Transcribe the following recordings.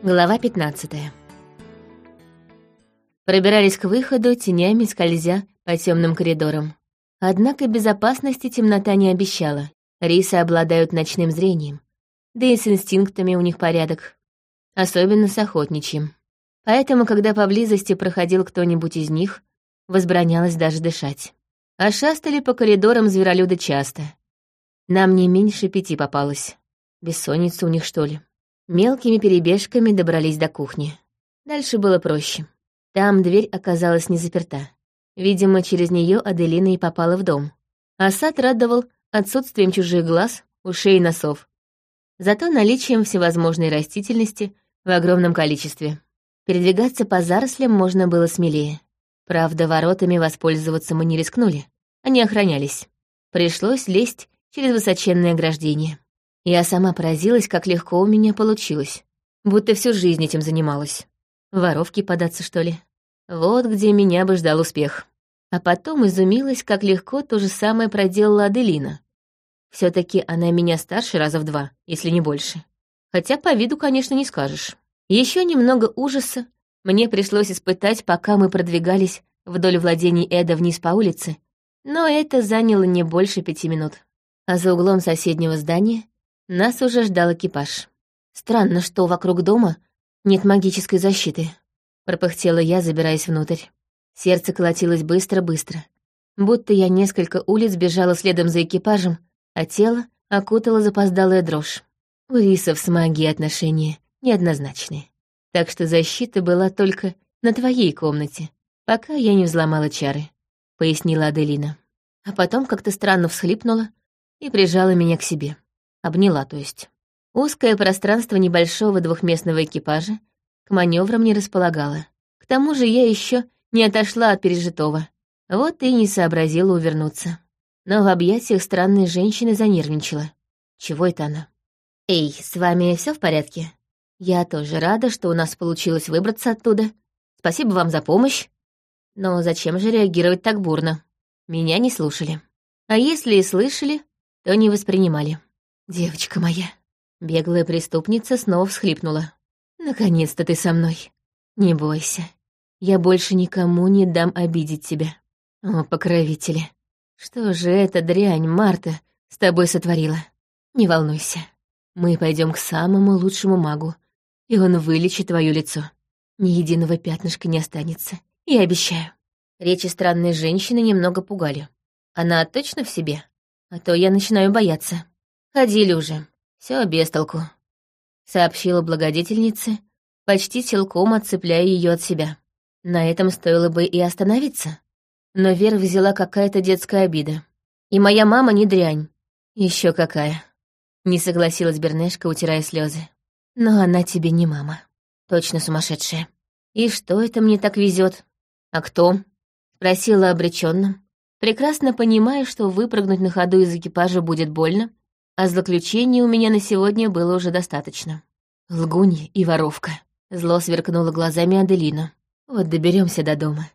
Глава 15 Пробирались к выходу, тенями скользя по темным коридорам. Однако безопасности темнота не обещала. Рисы обладают ночным зрением. Да и с инстинктами у них порядок. Особенно с охотничьим. Поэтому, когда поблизости проходил кто-нибудь из них, возбранялось даже дышать. А шастали по коридорам зверолюда часто. Нам не меньше пяти попалось. Бессонница у них, что ли? Мелкими перебежками добрались до кухни. Дальше было проще. Там дверь оказалась не заперта. Видимо, через нее Аделина и попала в дом. А сад радовал отсутствием чужих глаз, ушей и носов. Зато наличием всевозможной растительности в огромном количестве. Передвигаться по зарослям можно было смелее. Правда, воротами воспользоваться мы не рискнули. Они охранялись. Пришлось лезть через высоченное ограждение. Я сама поразилась, как легко у меня получилось. Будто всю жизнь этим занималась. Воровки податься, что ли? Вот где меня бы ждал успех. А потом изумилась, как легко то же самое проделала Аделина. все таки она меня старше раза в два, если не больше. Хотя по виду, конечно, не скажешь. Еще немного ужаса мне пришлось испытать, пока мы продвигались вдоль владений Эда вниз по улице, но это заняло не больше пяти минут. А за углом соседнего здания нас уже ждал экипаж. Странно, что вокруг дома нет магической защиты. Пропыхтела я, забираясь внутрь. Сердце колотилось быстро-быстро. Будто я несколько улиц бежала следом за экипажем, а тело окутала запоздалая дрожь. У рисов с магией отношения неоднозначные. Так что защита была только на твоей комнате, пока я не взломала чары, — пояснила Аделина. А потом как-то странно всхлипнула и прижала меня к себе. Обняла, то есть. Узкое пространство небольшого двухместного экипажа к маневрам не располагало. К тому же я еще не отошла от пережитого. Вот и не сообразила увернуться. Но в объятиях странной женщины занервничала. Чего это она? «Эй, с вами все в порядке? Я тоже рада, что у нас получилось выбраться оттуда. Спасибо вам за помощь. Но зачем же реагировать так бурно? Меня не слушали. А если и слышали, то не воспринимали. «Девочка моя!» Беглая преступница снова всхлипнула. «Наконец-то ты со мной. Не бойся. Я больше никому не дам обидеть тебя. О, покровители! Что же эта дрянь, Марта, с тобой сотворила? Не волнуйся. Мы пойдем к самому лучшему магу, и он вылечит твое лицо. Ни единого пятнышка не останется. Я обещаю». Речи странной женщины немного пугали. Она точно в себе? А то я начинаю бояться. «Ходили уже. Все без толку», — сообщила благодетельница, почти силком отцепляя ее от себя. На этом стоило бы и остановиться. Но Вера взяла какая-то детская обида. «И моя мама не дрянь. Еще какая». Не согласилась Бернешка, утирая слезы. «Но она тебе не мама. Точно сумасшедшая. И что это мне так везет? А кто?» Спросила обреченно, прекрасно понимая, что выпрыгнуть на ходу из экипажа будет больно, а заключений у меня на сегодня было уже достаточно. Лгунья и воровка. Зло сверкнуло глазами Аделина. Вот доберемся до дома.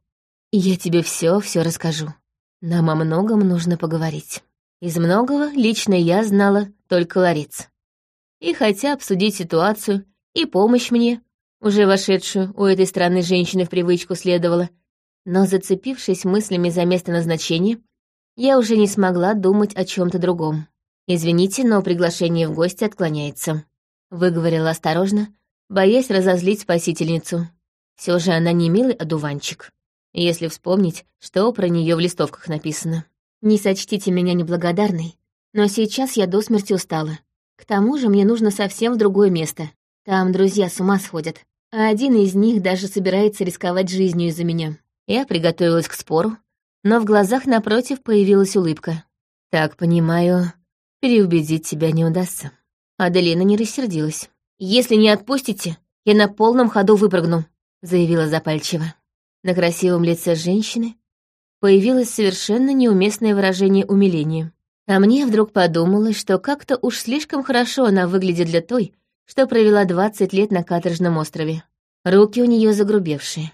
Я тебе все, все расскажу. Нам о многом нужно поговорить. Из многого лично я знала только ларец. И хотя обсудить ситуацию и помощь мне, уже вошедшую у этой странной женщины в привычку следовало, но зацепившись мыслями за место назначения, я уже не смогла думать о чем то другом. «Извините, но приглашение в гости отклоняется», — выговорила осторожно, боясь разозлить спасительницу. Все же она не милый одуванчик, если вспомнить, что про нее в листовках написано. «Не сочтите меня неблагодарной, но сейчас я до смерти устала. К тому же мне нужно совсем в другое место. Там друзья с ума сходят, а один из них даже собирается рисковать жизнью из-за меня». Я приготовилась к спору, но в глазах напротив появилась улыбка. «Так, понимаю, переубедить тебя не удастся. Аделина не рассердилась. «Если не отпустите, я на полном ходу выпрыгну», — заявила запальчиво. На красивом лице женщины появилось совершенно неуместное выражение умиления. А мне вдруг подумалось, что как-то уж слишком хорошо она выглядит для той, что провела двадцать лет на каторжном острове. Руки у нее загрубевшие.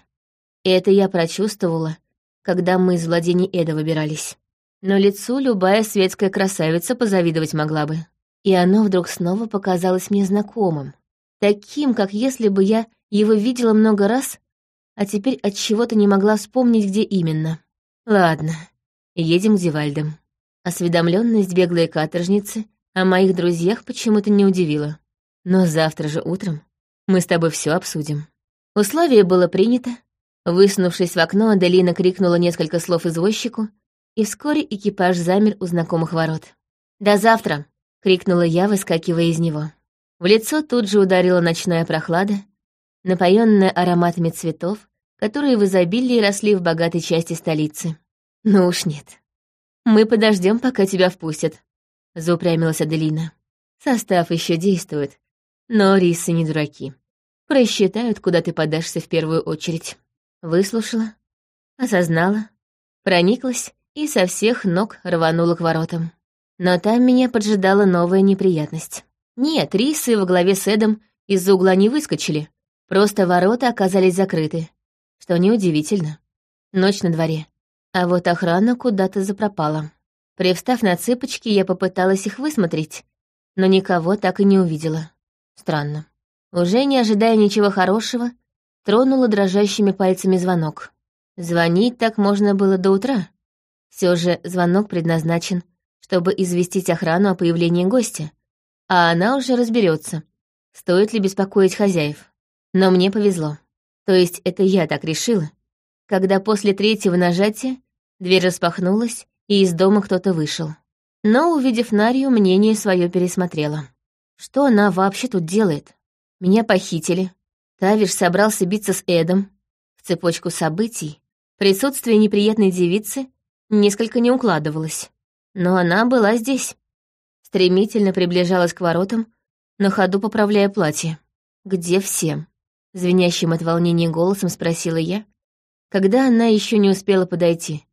И это я прочувствовала, когда мы из владений Эда выбирались но лицу любая светская красавица позавидовать могла бы. И оно вдруг снова показалось мне знакомым. Таким, как если бы я его видела много раз, а теперь от чего-то не могла вспомнить, где именно. Ладно, едем к Зевальдам. Осведомленность беглой каторжницы о моих друзьях почему-то не удивила. Но завтра же утром мы с тобой все обсудим. Условие было принято. Высунувшись в окно, Аделина крикнула несколько слов извозчику, и вскоре экипаж замер у знакомых ворот. «До завтра!» — крикнула я, выскакивая из него. В лицо тут же ударила ночная прохлада, напоенная ароматами цветов, которые в изобилии росли в богатой части столицы. «Ну уж нет. Мы подождем, пока тебя впустят», — заупрямилась Аделина. «Состав еще действует, но рисы не дураки. Просчитают, куда ты подашься в первую очередь». Выслушала, осознала, прониклась и со всех ног рванула к воротам. Но там меня поджидала новая неприятность. Нет, рисы во главе с Эдом из-за угла не выскочили, просто ворота оказались закрыты, что неудивительно. Ночь на дворе, а вот охрана куда-то запропала. Привстав на цыпочки, я попыталась их высмотреть, но никого так и не увидела. Странно. Уже не ожидая ничего хорошего, тронула дрожащими пальцами звонок. Звонить так можно было до утра. Все же звонок предназначен, чтобы известить охрану о появлении гостя, а она уже разберется, стоит ли беспокоить хозяев. Но мне повезло. То есть это я так решила, когда после третьего нажатия дверь распахнулась, и из дома кто-то вышел. Но, увидев Нарию, мнение свое пересмотрела. Что она вообще тут делает? Меня похитили. Тавиш собрался биться с Эдом. В цепочку событий присутствие неприятной девицы несколько не укладывалось. Но она была здесь. Стремительно приближалась к воротам, на ходу поправляя платье. «Где все?» — звенящим от волнения голосом спросила я, когда она еще не успела подойти.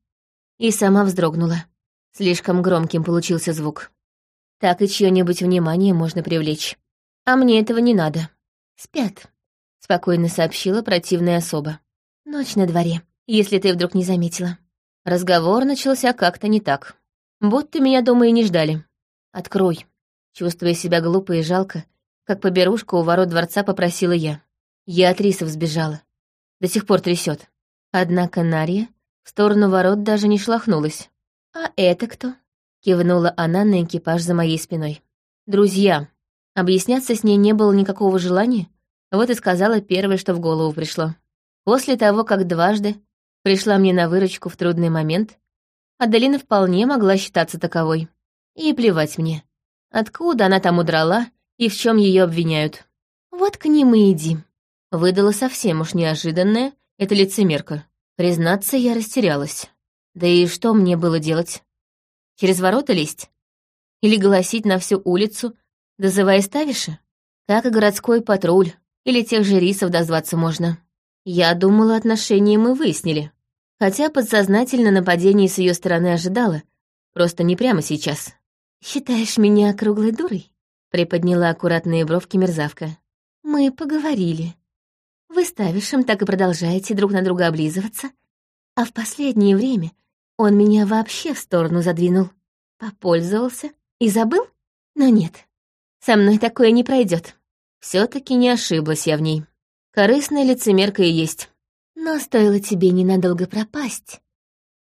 И сама вздрогнула. Слишком громким получился звук. Так и чье-нибудь внимание можно привлечь. А мне этого не надо. Спят, — спокойно сообщила противная особа. Ночь на дворе, если ты вдруг не заметила. Разговор начался как-то не так. Будто меня дома и не ждали. Открой. Чувствуя себя глупо и жалко, как поберушка у ворот дворца попросила я. Я от рисов сбежала. До сих пор трясет. Однако Нария в сторону ворот даже не шлахнулась. «А это кто?» — кивнула она на экипаж за моей спиной. «Друзья». Объясняться с ней не было никакого желания, вот и сказала первое, что в голову пришло. После того, как дважды пришла мне на выручку в трудный момент, Аделина вполне могла считаться таковой. И плевать мне, откуда она там удрала и в чем ее обвиняют. «Вот к ним и иди», — выдала совсем уж неожиданное это лицемерка. Признаться, я растерялась. Да и что мне было делать? Через ворота лезть? Или голосить на всю улицу, дозывая ставиши? Так и городской патруль, или тех же рисов дозваться можно. Я думала, отношения мы выяснили. Хотя подсознательно нападение с ее стороны ожидала, просто не прямо сейчас. «Считаешь меня круглой дурой?» — приподняла аккуратные бровки мерзавка. «Мы поговорили. Вы с Тавишем так и продолжаете друг на друга облизываться, а в последнее время он меня вообще в сторону задвинул. Попользовался и забыл? Но нет, со мной такое не пройдет. все таки не ошиблась я в ней. Корыстная лицемерка и есть. Но стоило тебе ненадолго пропасть,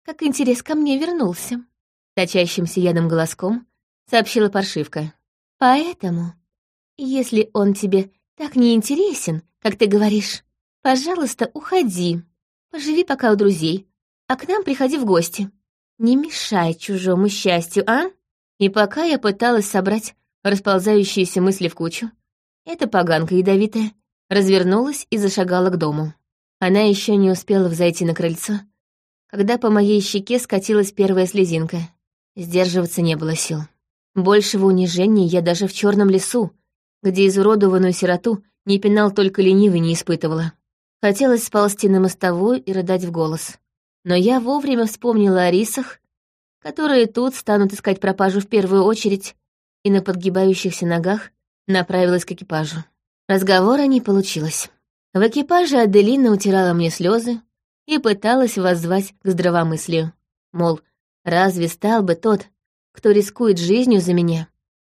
как интерес ко мне вернулся. Точащимся ядом голоском сообщила паршивка. Поэтому, если он тебе так не интересен, как ты говоришь, пожалуйста, уходи. Поживи пока у друзей, а к нам приходи в гости. Не мешай чужому счастью, а? И пока я пыталась собрать расползающиеся мысли в кучу, эта поганка ядовитая развернулась и зашагала к дому. Она еще не успела взойти на крыльцо, когда по моей щеке скатилась первая слезинка. Сдерживаться не было сил. Большего унижения я даже в черном лесу, где изуродованную сироту не пинал только ленивый, не испытывала. Хотелось сползти на мостовую и рыдать в голос. Но я вовремя вспомнила о рисах, которые тут станут искать пропажу в первую очередь, и на подгибающихся ногах направилась к экипажу. Разговора не получилось. В экипаже Аделина утирала мне слезы и пыталась воззвать к здравомыслию. Мол, разве стал бы тот, кто рискует жизнью за меня,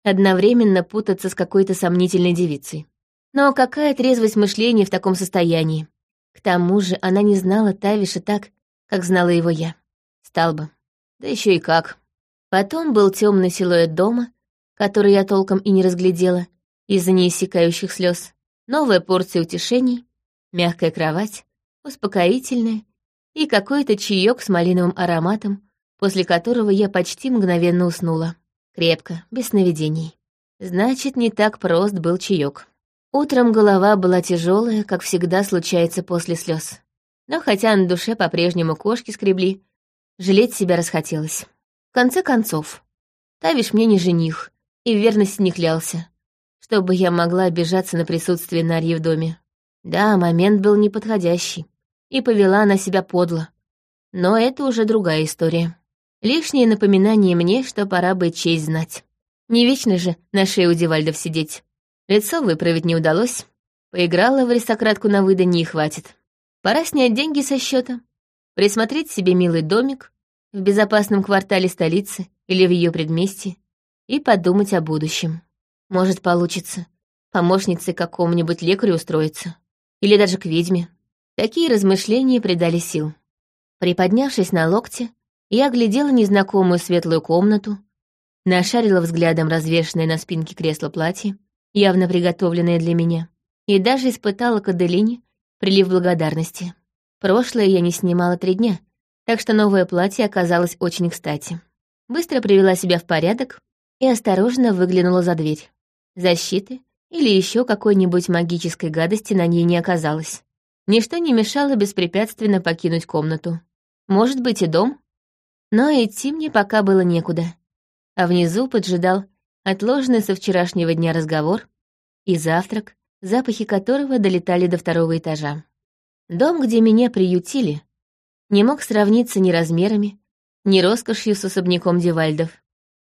одновременно путаться с какой-то сомнительной девицей. Но какая трезвость мышления в таком состоянии? К тому же она не знала Тавиша так, как знала его я. Стал бы. Да еще и как. Потом был темный силуэт дома, который я толком и не разглядела из-за неиссякающих слез. Новая порция утешений, мягкая кровать, успокоительная и какой-то чаек с малиновым ароматом, после которого я почти мгновенно уснула. Крепко, без сновидений. Значит, не так прост был чаек. Утром голова была тяжелая, как всегда случается после слез. Но хотя на душе по-прежнему кошки скребли, жалеть себя расхотелось. В конце концов, Тавиш мне не жених и в верности не клялся, чтобы я могла обижаться на присутствие Нарьи в доме. Да, момент был неподходящий, и повела она себя подло. Но это уже другая история. Лишнее напоминание мне, что пора бы честь знать. Не вечно же на шее у Дивальдов сидеть. Лицо выправить не удалось. Поиграла в аристократку на выданье и хватит. Пора снять деньги со счета, присмотреть себе милый домик в безопасном квартале столицы или в ее предместье и подумать о будущем. Может, получится помощницей какому-нибудь лекарю устроиться. Или даже к ведьме. Такие размышления придали сил. Приподнявшись на локте, я оглядела незнакомую светлую комнату, нашарила взглядом развешанное на спинке кресла платье, явно приготовленное для меня, и даже испытала к Аделине прилив благодарности. Прошлое я не снимала три дня, так что новое платье оказалось очень кстати. Быстро привела себя в порядок и осторожно выглянула за дверь. Защиты или еще какой-нибудь магической гадости на ней не оказалось. Ничто не мешало беспрепятственно покинуть комнату. Может быть, и дом? Но идти мне пока было некуда. А внизу поджидал отложенный со вчерашнего дня разговор и завтрак, запахи которого долетали до второго этажа. Дом, где меня приютили, не мог сравниться ни размерами, ни роскошью с особняком Дивальдов,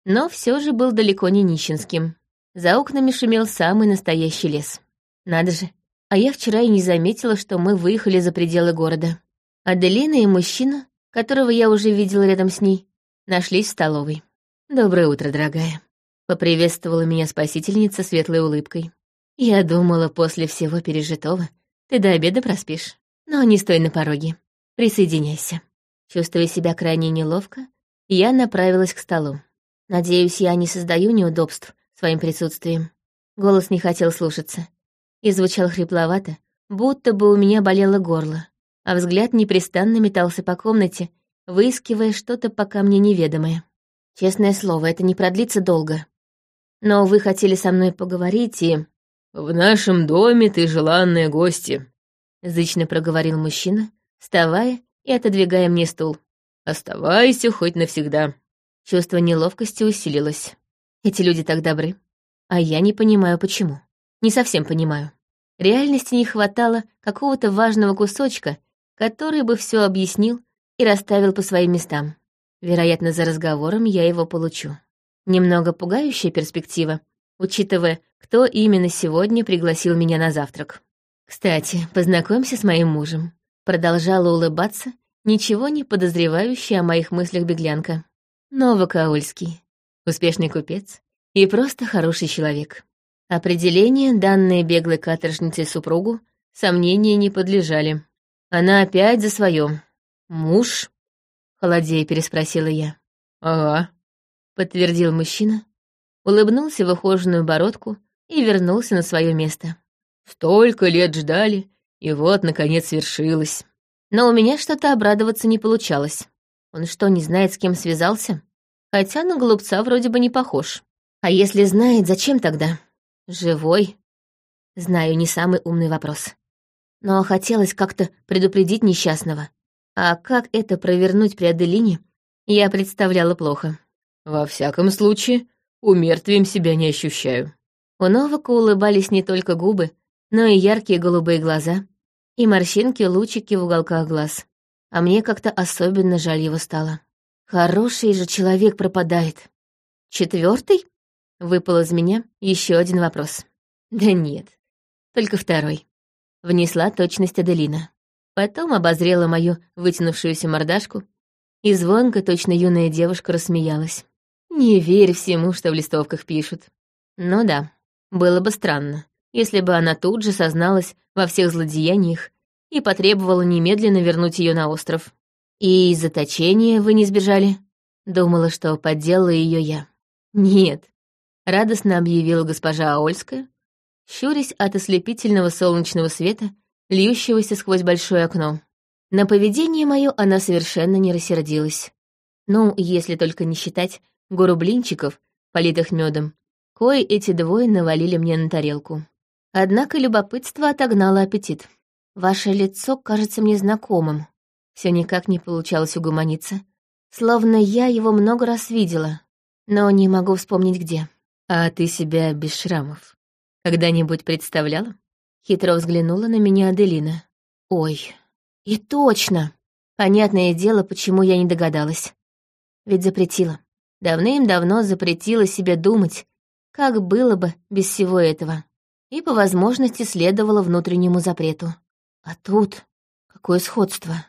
но все же был далеко не нищенским. За окнами шумел самый настоящий лес. Надо же, а я вчера и не заметила, что мы выехали за пределы города. Аделина и мужчина, которого я уже видела рядом с ней, нашлись в столовой. «Доброе утро, дорогая», — поприветствовала меня спасительница светлой улыбкой. «Я думала, после всего пережитого ты до обеда проспишь. Но не стой на пороге. Присоединяйся». Чувствуя себя крайне неловко, я направилась к столу. Надеюсь, я не создаю неудобств своим присутствием. Голос не хотел слушаться и звучал хрипловато, будто бы у меня болело горло, а взгляд непрестанно метался по комнате, выискивая что-то пока мне неведомое. Честное слово, это не продлится долго. Но вы хотели со мной поговорить и... «В нашем доме ты желанная гостья», — зычно проговорил мужчина, вставая и отодвигая мне стул. «Оставайся хоть навсегда». Чувство неловкости усилилось. Эти люди так добры. А я не понимаю, почему. Не совсем понимаю. Реальности не хватало какого-то важного кусочка, который бы все объяснил и расставил по своим местам. Вероятно, за разговором я его получу. Немного пугающая перспектива, учитывая, кто именно сегодня пригласил меня на завтрак. «Кстати, познакомься с моим мужем», — продолжала улыбаться, ничего не подозревающая о моих мыслях беглянка. Новокаульский успешный купец и просто хороший человек. Определение, данные беглой каторжнице супругу, сомнения не подлежали. Она опять за своем. «Муж?» — холодея переспросила я. «Ага», — подтвердил мужчина, улыбнулся в ухоженную бородку и вернулся на свое место. «Столько лет ждали, и вот, наконец, свершилось». Но у меня что-то обрадоваться не получалось. Он что, не знает, с кем связался? Хотя на голубца вроде бы не похож. А если знает, зачем тогда? Живой? Знаю, не самый умный вопрос. Но хотелось как-то предупредить несчастного. А как это провернуть при Аделине, я представляла плохо. Во всяком случае, умертвием себя не ощущаю. У Новака улыбались не только губы, но и яркие голубые глаза, и морщинки-лучики в уголках глаз. А мне как-то особенно жаль его стало. Хороший же человек пропадает. Четвертый? Выпал из меня еще один вопрос. Да нет, только второй. Внесла точность Аделина. Потом обозрела мою вытянувшуюся мордашку, и звонко, точно юная девушка, рассмеялась. Не верь всему, что в листовках пишут. Ну да, было бы странно, если бы она тут же созналась во всех злодеяниях и потребовала немедленно вернуть ее на остров. И из заточения вы не сбежали? Думала, что подделала ее я. Нет, радостно объявила госпожа Аольская, щурясь от ослепительного солнечного света, льющегося сквозь большое окно. На поведение мое она совершенно не рассердилась. Ну, если только не считать гору блинчиков, политых медом, кое эти двое навалили мне на тарелку. Однако любопытство отогнало аппетит. Ваше лицо кажется мне знакомым. Все никак не получалось угомониться. Словно я его много раз видела, но не могу вспомнить где. А ты себя без шрамов когда-нибудь представляла? Хитро взглянула на меня Аделина. Ой, и точно! Понятное дело, почему я не догадалась. Ведь запретила. Давным-давно запретила себе думать, как было бы без всего этого. И по возможности следовала внутреннему запрету. А тут какое сходство.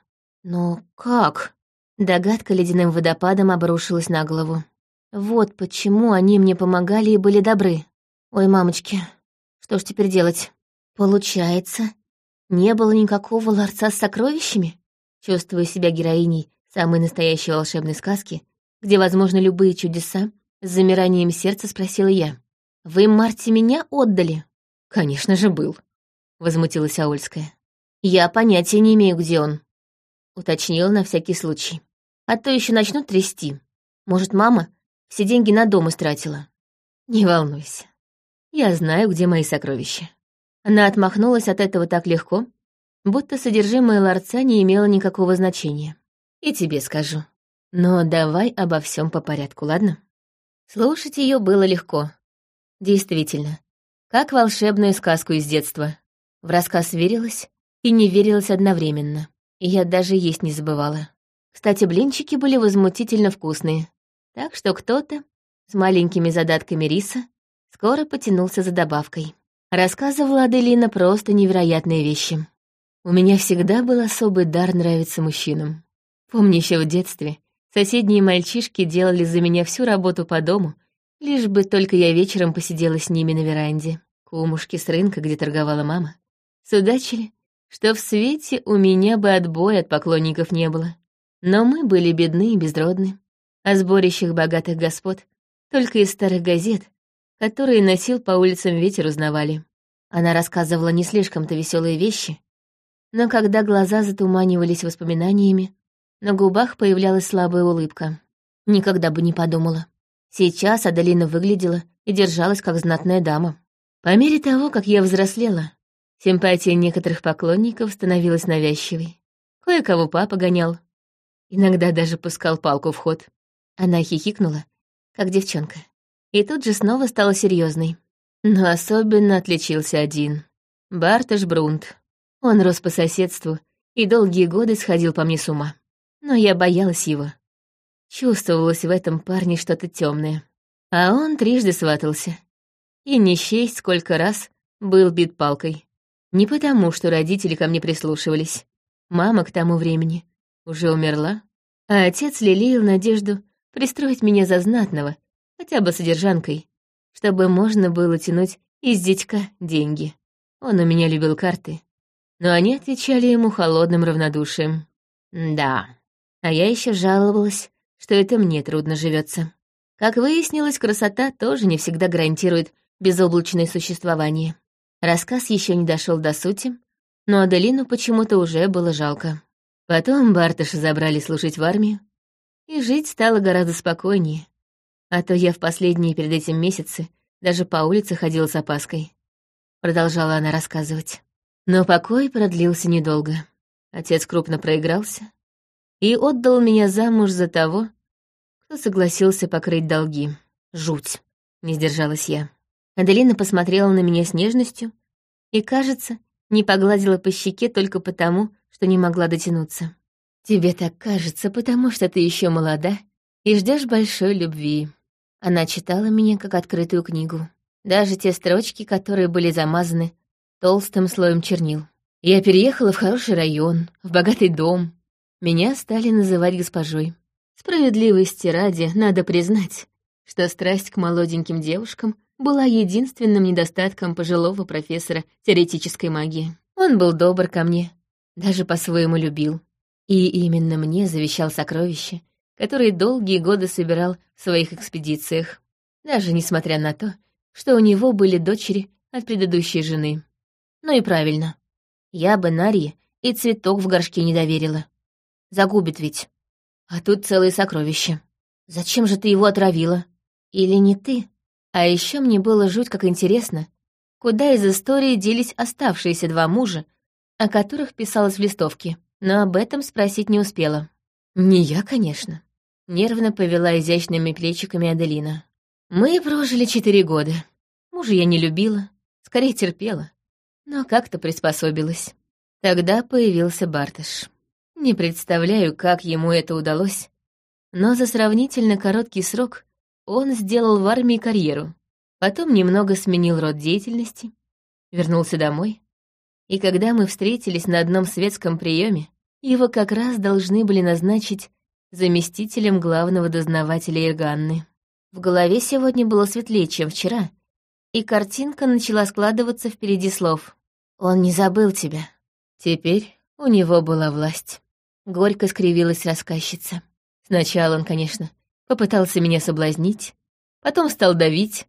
Но как? Догадка ледяным водопадом обрушилась на голову. Вот почему они мне помогали и были добры. Ой, мамочки, что ж теперь делать? Получается, не было никакого ларца с сокровищами? Чувствуя себя героиней самой настоящей волшебной сказки, где возможны любые чудеса, с замиранием сердца спросила я. «Вы Марте меня отдали?» «Конечно же, был», — возмутилась Аульская. «Я понятия не имею, где он», — уточнила на всякий случай. «А то еще начнут трясти. Может, мама все деньги на дом истратила?» «Не волнуйся. Я знаю, где мои сокровища». Она отмахнулась от этого так легко, будто содержимое ларца не имело никакого значения. «И тебе скажу. Но давай обо всем по порядку, ладно?» Слушать ее было легко. Действительно, как волшебную сказку из детства. В рассказ верилась и не верилась одновременно. И я даже есть не забывала. Кстати, блинчики были возмутительно вкусные. Так что кто-то с маленькими задатками риса скоро потянулся за добавкой. Рассказывала Аделина просто невероятные вещи. У меня всегда был особый дар нравиться мужчинам. Помню еще в детстве, соседние мальчишки делали за меня всю работу по дому, лишь бы только я вечером посидела с ними на веранде. Кумушки с рынка, где торговала мама, судачили, что в свете у меня бы отбоя от поклонников не было. Но мы были бедны и безродны. О сборищах богатых господ только из старых газет, которые носил по улицам ветер, узнавали. Она рассказывала не слишком-то веселые вещи, но когда глаза затуманивались воспоминаниями, на губах появлялась слабая улыбка. Никогда бы не подумала. Сейчас Адалина выглядела и держалась как знатная дама. По мере того, как я взрослела, симпатия некоторых поклонников становилась навязчивой. Кое-кого папа гонял. Иногда даже пускал палку в ход. Она хихикнула, как девчонка и тут же снова стала серьезной. Но особенно отличился один. Барташ Брунт. Он рос по соседству и долгие годы сходил по мне с ума. Но я боялась его. Чувствовалось в этом парне что-то темное. А он трижды сватался. И не счесть, сколько раз был бит палкой. Не потому, что родители ко мне прислушивались. Мама к тому времени уже умерла, а отец лелеял надежду пристроить меня за знатного хотя бы содержанкой, чтобы можно было тянуть из дядька деньги. Он у меня любил карты, но они отвечали ему холодным равнодушием. Да, а я еще жаловалась, что это мне трудно живется. Как выяснилось, красота тоже не всегда гарантирует безоблачное существование. Рассказ еще не дошел до сути, но Аделину почему-то уже было жалко. Потом Бартыша забрали служить в армию, и жить стало гораздо спокойнее, а то я в последние перед этим месяцы даже по улице ходила с опаской. Продолжала она рассказывать. Но покой продлился недолго. Отец крупно проигрался и отдал меня замуж за того, кто согласился покрыть долги. Жуть, не сдержалась я. Аделина посмотрела на меня с нежностью и, кажется, не погладила по щеке только потому, что не могла дотянуться. «Тебе так кажется, потому что ты еще молода и ждешь большой любви», она читала меня как открытую книгу. Даже те строчки, которые были замазаны толстым слоем чернил. Я переехала в хороший район, в богатый дом. Меня стали называть госпожой. Справедливости ради, надо признать, что страсть к молоденьким девушкам была единственным недостатком пожилого профессора теоретической магии. Он был добр ко мне, даже по-своему любил. И именно мне завещал сокровища, которые долгие годы собирал в своих экспедициях, даже несмотря на то, что у него были дочери от предыдущей жены. Ну и правильно. Я бы Нарье и цветок в горшке не доверила. Загубит ведь. А тут целые сокровища. Зачем же ты его отравила? Или не ты? А еще мне было жуть как интересно, куда из истории делись оставшиеся два мужа, о которых писалось в листовке, но об этом спросить не успела. Не я, конечно. Нервно повела изящными плечиками Аделина. Мы прожили четыре года. Мужа я не любила, скорее терпела, но как-то приспособилась. Тогда появился Бартыш. Не представляю, как ему это удалось, но за сравнительно короткий срок он сделал в армии карьеру, потом немного сменил род деятельности, вернулся домой, и когда мы встретились на одном светском приеме, его как раз должны были назначить заместителем главного дознавателя Ирганны. В голове сегодня было светлее, чем вчера, и картинка начала складываться впереди слов. «Он не забыл тебя». Теперь у него была власть. Горько скривилась рассказчица. Сначала он, конечно, попытался меня соблазнить, потом стал давить.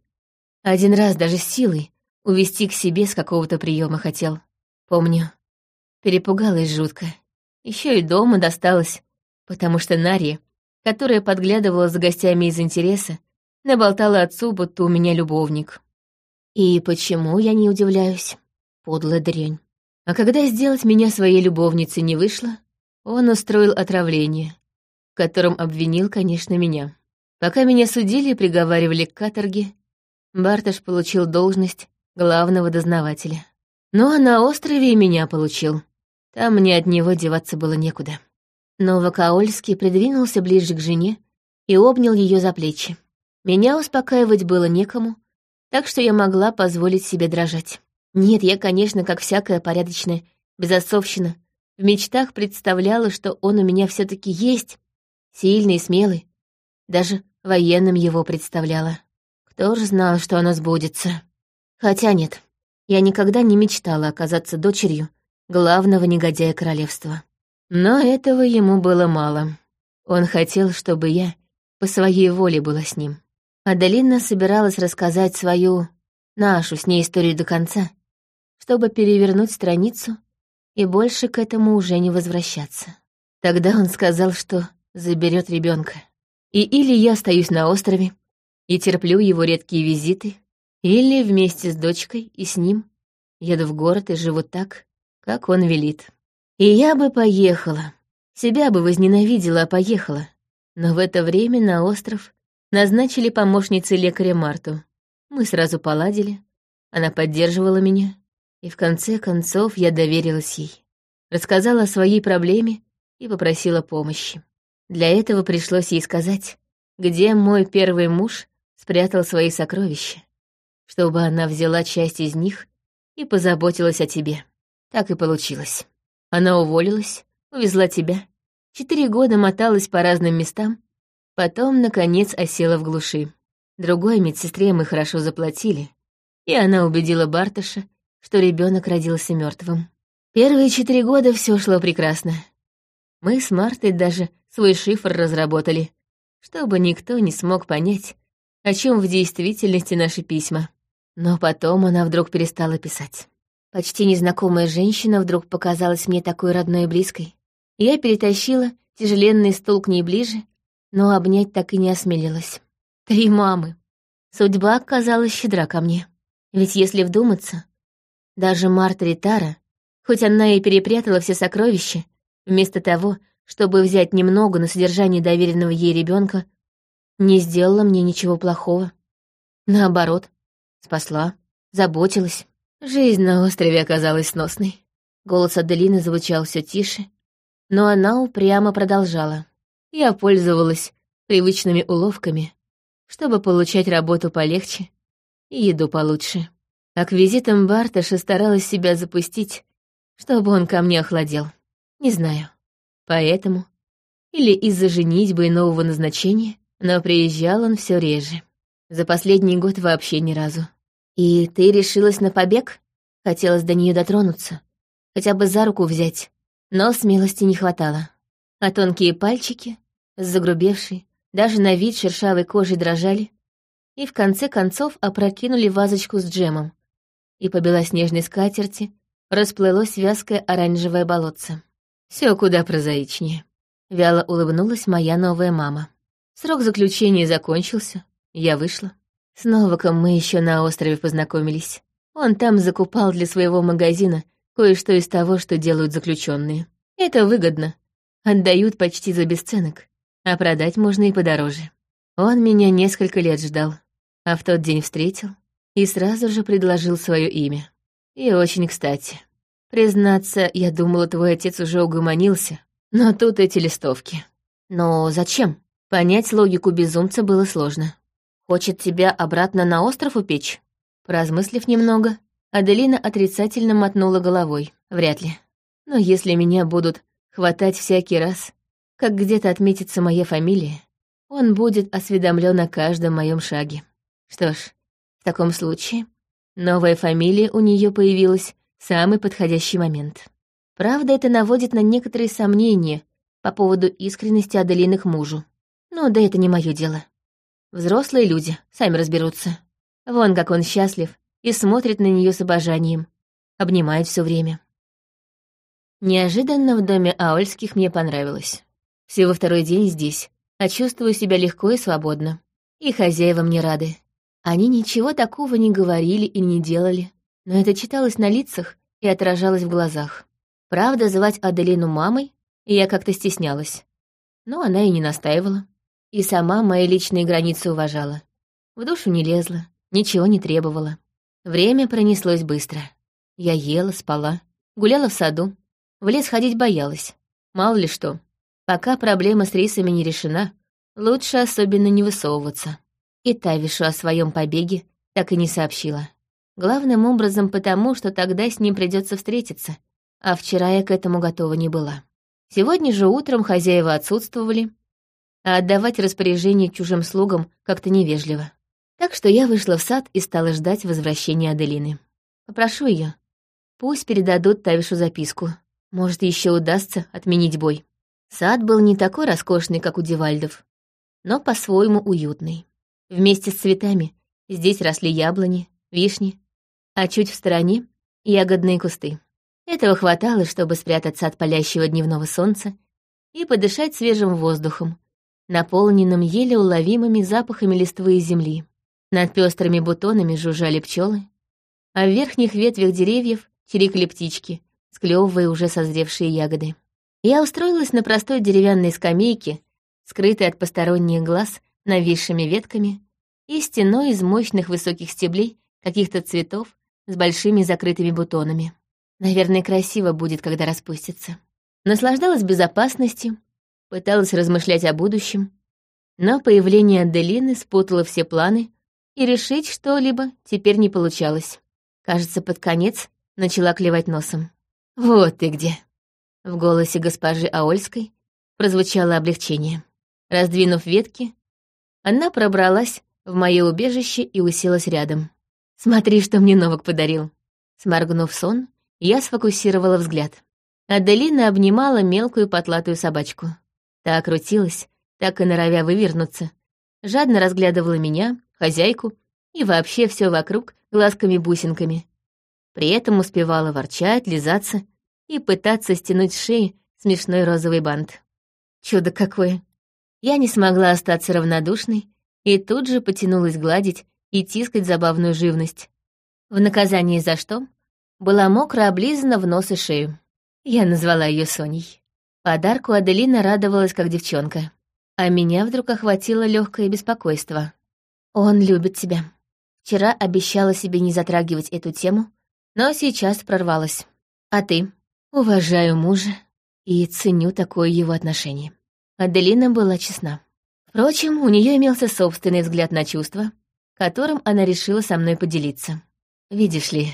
Один раз даже силой увести к себе с какого-то приема хотел. Помню, перепугалась жутко. Еще и дома досталось, потому что Нария, которая подглядывала за гостями из интереса, наболтала отцу, будто у меня любовник. И почему я не удивляюсь? Подлая дрянь. А когда сделать меня своей любовницей не вышло, он устроил отравление, котором обвинил, конечно, меня. Пока меня судили и приговаривали к каторге, Барташ получил должность главного дознавателя. Ну а на острове и меня получил. Там мне от него деваться было некуда. Новокаольский придвинулся ближе к жене и обнял ее за плечи. Меня успокаивать было некому, так что я могла позволить себе дрожать. Нет, я, конечно, как всякая порядочная безотцовщина, в мечтах представляла, что он у меня все таки есть, сильный и смелый. Даже военным его представляла. Кто же знал, что оно сбудется? Хотя нет, я никогда не мечтала оказаться дочерью главного негодяя королевства. Но этого ему было мало. Он хотел, чтобы я по своей воле была с ним. Адалина собиралась рассказать свою, нашу с ней историю до конца, чтобы перевернуть страницу и больше к этому уже не возвращаться. Тогда он сказал, что заберет ребенка. И или я остаюсь на острове и терплю его редкие визиты, или вместе с дочкой и с ним еду в город и живу так, как он велит. И я бы поехала. Себя бы возненавидела, а поехала. Но в это время на остров назначили помощницей лекаря Марту. Мы сразу поладили. Она поддерживала меня. И в конце концов я доверилась ей. Рассказала о своей проблеме и попросила помощи. Для этого пришлось ей сказать, где мой первый муж спрятал свои сокровища, чтобы она взяла часть из них и позаботилась о тебе. Так и получилось. Она уволилась, увезла тебя. Четыре года моталась по разным местам, потом, наконец, осела в глуши. Другой медсестре мы хорошо заплатили, и она убедила Барташа, что ребенок родился мертвым. Первые четыре года все шло прекрасно. Мы с Мартой даже свой шифр разработали, чтобы никто не смог понять, о чем в действительности наши письма. Но потом она вдруг перестала писать. Почти незнакомая женщина вдруг показалась мне такой родной и близкой. Я перетащила тяжеленный стул к ней ближе, но обнять так и не осмелилась. Три мамы. Судьба оказалась щедра ко мне. Ведь если вдуматься, даже Марта Ритара, хоть она и перепрятала все сокровища, вместо того, чтобы взять немного на содержание доверенного ей ребенка, не сделала мне ничего плохого. Наоборот, спасла, заботилась. Жизнь на острове оказалась сносной. Голос Аделины звучал все тише, но она упрямо продолжала. Я пользовалась привычными уловками, чтобы получать работу полегче и еду получше. А к визитам Барташа старалась себя запустить, чтобы он ко мне охладел. Не знаю. Поэтому. Или из-за женитьбы и нового назначения, но приезжал он все реже. За последний год вообще ни разу. И ты решилась на побег? Хотелось до нее дотронуться, хотя бы за руку взять, но смелости не хватало. А тонкие пальчики, загрубевшие, даже на вид шершавой кожи дрожали, и в конце концов опрокинули вазочку с джемом, и по белоснежной скатерти расплылось вязкое оранжевое болотце. Все куда прозаичнее. Вяло улыбнулась моя новая мама. Срок заключения закончился, я вышла. С Новаком мы еще на острове познакомились. Он там закупал для своего магазина кое-что из того, что делают заключенные. Это выгодно. Отдают почти за бесценок, а продать можно и подороже. Он меня несколько лет ждал, а в тот день встретил и сразу же предложил свое имя. И очень кстати. Признаться, я думала, твой отец уже угомонился, но тут эти листовки. Но зачем? Понять логику безумца было сложно. Хочет тебя обратно на остров упечь? Поразмыслив немного, Аделина отрицательно мотнула головой. Вряд ли. Но если меня будут хватать всякий раз, как где-то отметится моя фамилия, он будет осведомлен о каждом моем шаге. Что ж, в таком случае новая фамилия у нее появилась самый подходящий момент. Правда, это наводит на некоторые сомнения по поводу искренности Аделины к мужу. Ну, да это не мое дело. Взрослые люди сами разберутся. Вон как он счастлив и смотрит на нее с обожанием, обнимает все время. Неожиданно в доме Аольских мне понравилось. Всего второй день здесь, а чувствую себя легко и свободно. И хозяева мне рады. Они ничего такого не говорили и не делали, но это читалось на лицах и отражалось в глазах. Правда, звать Аделину мамой я как-то стеснялась. Но она и не настаивала. И сама мои личные границы уважала. В душу не лезла, ничего не требовала. Время пронеслось быстро. Я ела, спала, гуляла в саду, в лес ходить боялась. Мало ли что. Пока проблема с рисами не решена, лучше особенно не высовываться. И Тавишу о своем побеге так и не сообщила. Главным образом потому, что тогда с ним придется встретиться, а вчера я к этому готова не была. Сегодня же утром хозяева отсутствовали, а отдавать распоряжение чужим слугам как-то невежливо. Так что я вышла в сад и стала ждать возвращения Аделины. Попрошу ее, пусть передадут Тавишу записку. Может, еще удастся отменить бой. Сад был не такой роскошный, как у Дивальдов, но по-своему уютный. Вместе с цветами здесь росли яблони, вишни, а чуть в стороне — ягодные кусты. Этого хватало, чтобы спрятаться от палящего дневного солнца и подышать свежим воздухом, наполненным еле уловимыми запахами листвы и земли. Над пестрыми бутонами жужжали пчелы, а в верхних ветвях деревьев чирикали птички, склевывая уже созревшие ягоды. Я устроилась на простой деревянной скамейке, скрытой от посторонних глаз нависшими ветками и стеной из мощных высоких стеблей каких-то цветов с большими закрытыми бутонами. Наверное, красиво будет, когда распустится. Наслаждалась безопасностью, пыталась размышлять о будущем, но появление Аделины спутало все планы, и решить что-либо теперь не получалось. Кажется, под конец начала клевать носом. «Вот ты где!» В голосе госпожи Аольской прозвучало облегчение. Раздвинув ветки, она пробралась в мое убежище и уселась рядом. «Смотри, что мне Новак подарил!» Сморгнув сон, я сфокусировала взгляд. Аделина обнимала мелкую потлатую собачку. Та крутилась, так и норовя вывернуться. Жадно разглядывала меня, хозяйку и вообще все вокруг глазками-бусинками. При этом успевала ворчать, лизаться и пытаться стянуть с шеи смешной розовый бант. Чудо какое! Я не смогла остаться равнодушной и тут же потянулась гладить и тискать забавную живность. В наказание за что была мокро облизана в нос и шею. Я назвала ее Соней. Подарку Аделина радовалась, как девчонка. А меня вдруг охватило легкое беспокойство. Он любит тебя. Вчера обещала себе не затрагивать эту тему, но сейчас прорвалась. А ты? Уважаю мужа и ценю такое его отношение. Аделина была честна. Впрочем, у нее имелся собственный взгляд на чувства, которым она решила со мной поделиться. Видишь ли,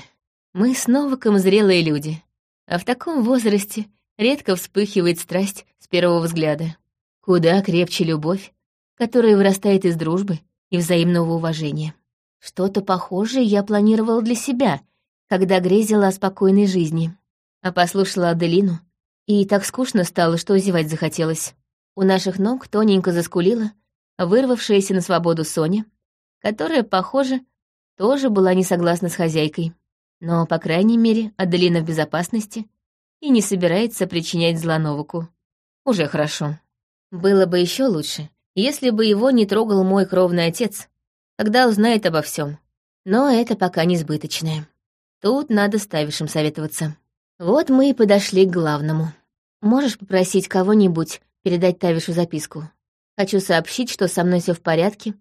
мы с Новаком зрелые люди, а в таком возрасте редко вспыхивает страсть с первого взгляда. Куда крепче любовь, которая вырастает из дружбы и взаимного уважения. Что-то похожее я планировала для себя, когда грезила о спокойной жизни. А послушала Аделину, и так скучно стало, что зевать захотелось. У наших ног тоненько заскулила вырвавшаяся на свободу Соня, которая, похоже, тоже была не согласна с хозяйкой. Но, по крайней мере, Аделина в безопасности и не собирается причинять зла Новаку. Уже хорошо. Было бы еще лучше, если бы его не трогал мой кровный отец, когда узнает обо всем. Но это пока несбыточное. Тут надо с Тавишем советоваться. Вот мы и подошли к главному. Можешь попросить кого-нибудь передать Тавишу записку? Хочу сообщить, что со мной все в порядке,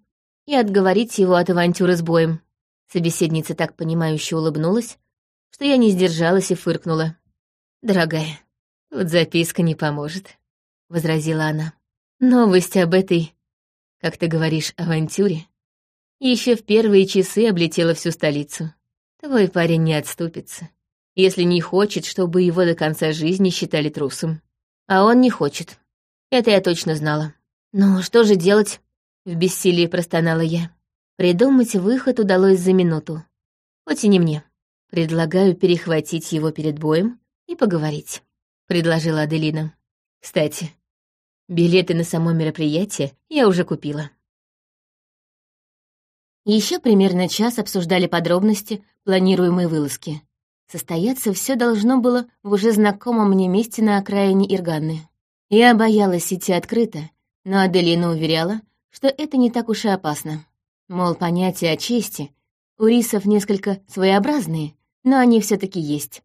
и отговорить его от авантюры с боем. Собеседница так понимающе улыбнулась, что я не сдержалась и фыркнула. «Дорогая, тут записка не поможет», — возразила она. «Новость об этой, как ты говоришь, авантюре еще в первые часы облетела всю столицу. Твой парень не отступится, если не хочет, чтобы его до конца жизни считали трусом. А он не хочет. Это я точно знала. Ну, что же делать? В бессилии простонала я. Придумать выход удалось за минуту. Хоть и не мне. Предлагаю перехватить его перед боем и поговорить, предложила Аделина. Кстати, билеты на само мероприятие я уже купила. Еще примерно час обсуждали подробности планируемой вылазки. Состояться все должно было в уже знакомом мне месте на окраине Ирганны. Я боялась идти открыто, но Аделина уверяла, что это не так уж и опасно. Мол, понятия о чести у рисов несколько своеобразные, но они все таки есть.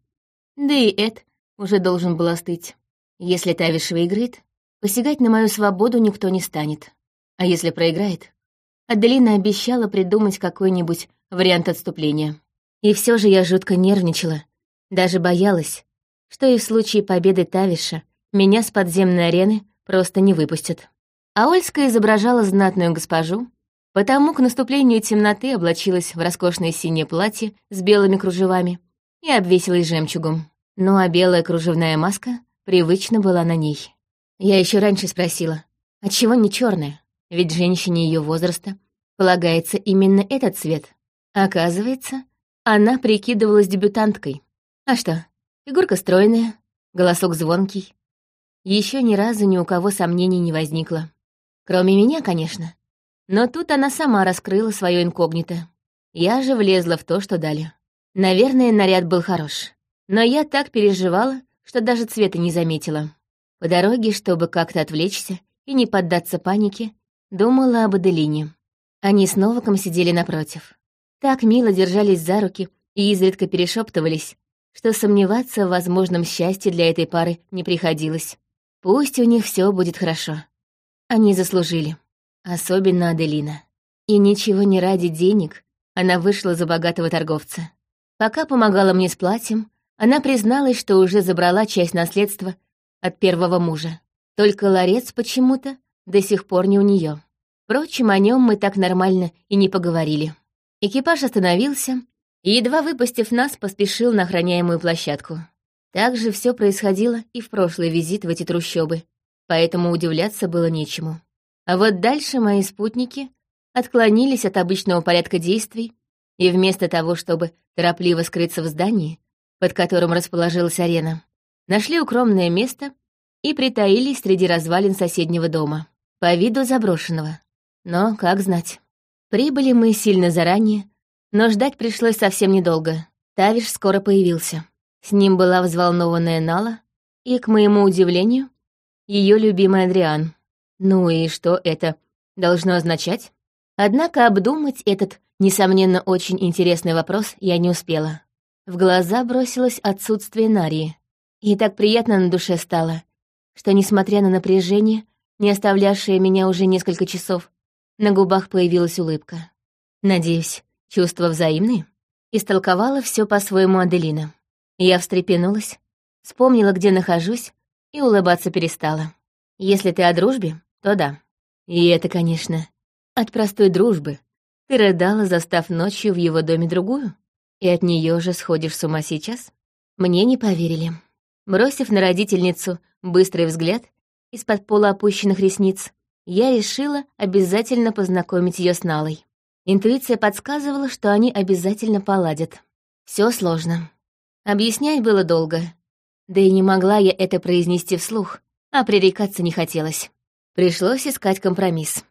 Да и Эд уже должен был остыть. Если Тавиш выиграет, посягать на мою свободу никто не станет. А если проиграет, Аделина обещала придумать какой-нибудь вариант отступления. И все же я жутко нервничала, даже боялась, что и в случае победы Тавиша меня с подземной арены просто не выпустят. А Ольска изображала знатную госпожу, потому к наступлению темноты облачилась в роскошное синее платье с белыми кружевами и обвесилась жемчугом. Ну а белая кружевная маска привычно была на ней. Я еще раньше спросила, отчего не черная? Ведь женщине ее возраста полагается именно этот цвет. Оказывается, она прикидывалась дебютанткой. А что, фигурка стройная, голосок звонкий. Еще ни разу ни у кого сомнений не возникло. Кроме меня, конечно. Но тут она сама раскрыла свое инкогнито. Я же влезла в то, что дали. Наверное, наряд был хорош. Но я так переживала, что даже цвета не заметила. По дороге, чтобы как-то отвлечься и не поддаться панике, Думала об Аделине. Они с Новаком сидели напротив. Так мило держались за руки и изредка перешептывались, что сомневаться в возможном счастье для этой пары не приходилось. Пусть у них все будет хорошо. Они заслужили. Особенно Аделина. И ничего не ради денег она вышла за богатого торговца. Пока помогала мне с платьем, она призналась, что уже забрала часть наследства от первого мужа. Только ларец почему-то до сих пор не у нее. Впрочем, о нем мы так нормально и не поговорили. Экипаж остановился, и, едва выпустив нас, поспешил на охраняемую площадку. Так же все происходило и в прошлый визит в эти трущобы, поэтому удивляться было нечему. А вот дальше мои спутники отклонились от обычного порядка действий, и вместо того, чтобы торопливо скрыться в здании, под которым расположилась арена, нашли укромное место и притаились среди развалин соседнего дома, по виду заброшенного. Но, как знать. Прибыли мы сильно заранее, но ждать пришлось совсем недолго. Тавиш скоро появился. С ним была взволнованная Нала, и, к моему удивлению, ее любимый Адриан. Ну и что это должно означать? Однако обдумать этот, несомненно, очень интересный вопрос я не успела. В глаза бросилось отсутствие Нарии. И так приятно на душе стало, что, несмотря на напряжение, не оставлявшее меня уже несколько часов, на губах появилась улыбка. Надеюсь, чувства взаимные? Истолковала все по-своему Аделина. Я встрепенулась, вспомнила, где нахожусь, и улыбаться перестала. Если ты о дружбе, то да. И это, конечно, от простой дружбы. Ты рыдала, застав ночью в его доме другую? И от нее же сходишь с ума сейчас? Мне не поверили. Бросив на родительницу быстрый взгляд из-под полуопущенных ресниц, я решила обязательно познакомить ее с Налой. Интуиция подсказывала, что они обязательно поладят. Все сложно. Объяснять было долго. Да и не могла я это произнести вслух, а пререкаться не хотелось. Пришлось искать компромисс.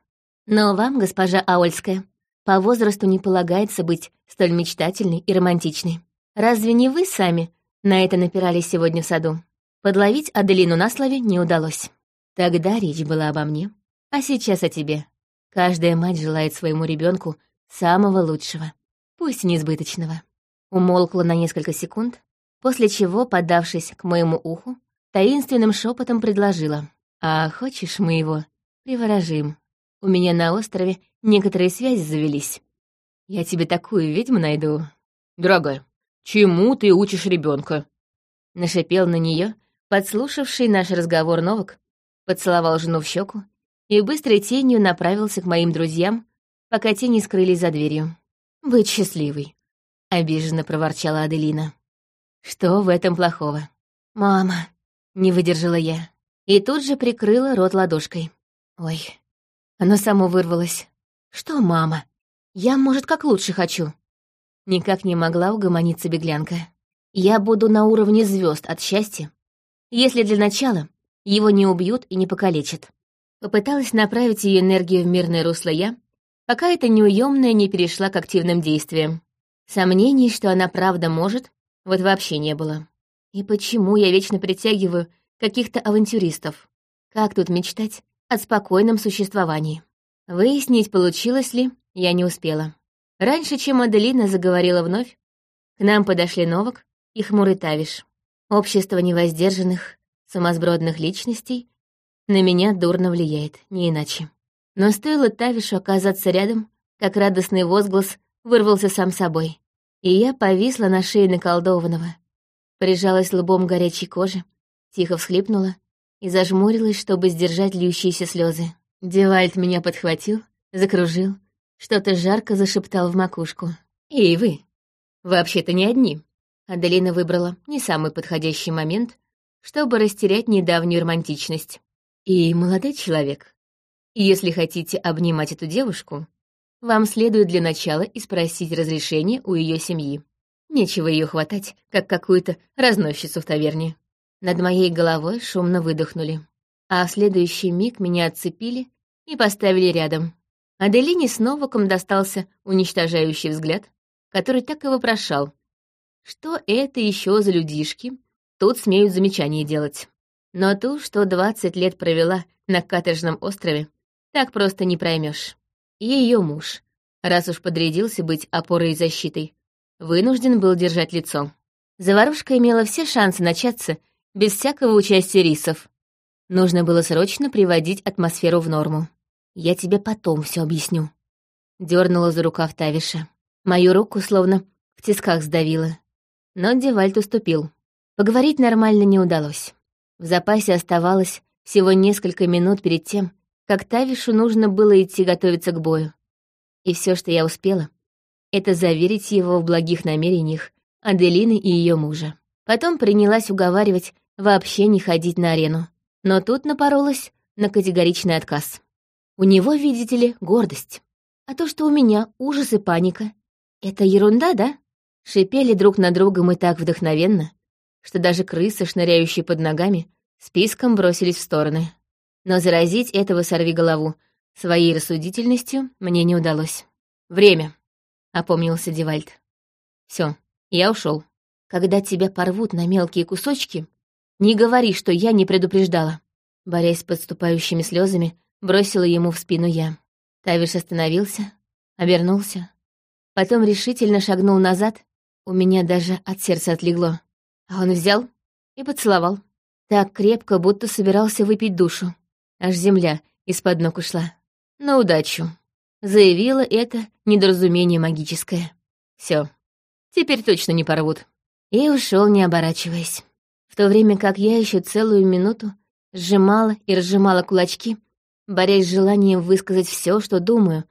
Но вам, госпожа Аольская, по возрасту не полагается быть столь мечтательной и романтичной. Разве не вы сами на это напирали сегодня в саду? Подловить Аделину на слове не удалось. Тогда речь была обо мне, а сейчас о тебе. Каждая мать желает своему ребенку самого лучшего, пусть несбыточного. Умолкла на несколько секунд, после чего, подавшись к моему уху, таинственным шепотом предложила. «А хочешь мы его приворожим? У меня на острове некоторые связи завелись. Я тебе такую ведьму найду». «Дорогая, чему ты учишь ребенка? Нашипел на нее, подслушавший наш разговор Новак, поцеловал жену в щеку и быстрой тенью направился к моим друзьям, пока те не скрылись за дверью. «Быть счастливой», — обиженно проворчала Аделина. «Что в этом плохого?» «Мама», — не выдержала я, и тут же прикрыла рот ладошкой. «Ой, оно само вырвалось. Что, мама? Я, может, как лучше хочу». Никак не могла угомониться беглянка. «Я буду на уровне звезд от счастья, если для начала его не убьют и не покалечат». Попыталась направить ее энергию в мирное русло я, пока эта неуемная не перешла к активным действиям. Сомнений, что она правда может, вот вообще не было. И почему я вечно притягиваю каких-то авантюристов? Как тут мечтать о спокойном существовании? Выяснить, получилось ли, я не успела. Раньше, чем Аделина заговорила вновь, к нам подошли Новак и Хмурый Тавиш. Общество невоздержанных, сумасбродных личностей на меня дурно влияет, не иначе. Но стоило Тавишу оказаться рядом, как радостный возглас вырвался сам собой. И я повисла на шее наколдованного, прижалась лбом к горячей коже, тихо всхлипнула и зажмурилась, чтобы сдержать льющиеся слезы. Девальд меня подхватил, закружил, что-то жарко зашептал в макушку. «Эй, вы! Вообще-то не одни!» Аделина выбрала не самый подходящий момент, чтобы растерять недавнюю романтичность. И, молодой человек, если хотите обнимать эту девушку, вам следует для начала и спросить разрешение у ее семьи. Нечего ее хватать, как какую-то разносчицу в таверне. Над моей головой шумно выдохнули. А в следующий миг меня отцепили и поставили рядом. Аделине с Новаком достался уничтожающий взгляд, который так и вопрошал. Что это еще за людишки? Тут смеют замечания делать. Но ту, что двадцать лет провела на каторжном острове, так просто не проймешь. Ее муж, раз уж подрядился быть опорой и защитой, вынужден был держать лицо. Заварушка имела все шансы начаться без всякого участия рисов. Нужно было срочно приводить атмосферу в норму. Я тебе потом все объясню. Дернула за рукав Тавиша. Мою руку словно в тисках сдавила. Но Девальт уступил. Поговорить нормально не удалось. В запасе оставалось всего несколько минут перед тем, как Тавишу нужно было идти готовиться к бою. И все, что я успела, это заверить его в благих намерениях Аделины и ее мужа. Потом принялась уговаривать вообще не ходить на арену. Но тут напоролась на категоричный отказ. У него, видите ли, гордость. А то, что у меня ужас и паника, это ерунда, да? Шипели друг на друга мы так вдохновенно, что даже крысы, шныряющие под ногами, списком бросились в стороны. Но заразить этого сорви голову своей рассудительностью мне не удалось. «Время», — опомнился Девальд. Все, я ушел. Когда тебя порвут на мелкие кусочки, не говори, что я не предупреждала». Борясь с подступающими слезами, бросила ему в спину я. Тавиш остановился, обернулся, потом решительно шагнул назад. У меня даже от сердца отлегло. А он взял и поцеловал. Так крепко, будто собирался выпить душу. Аж земля из-под ног ушла. На удачу. Заявила это недоразумение магическое. Все, теперь точно не порвут. И ушел, не оборачиваясь. В то время как я еще целую минуту сжимала и разжимала кулачки, борясь с желанием высказать все, что думаю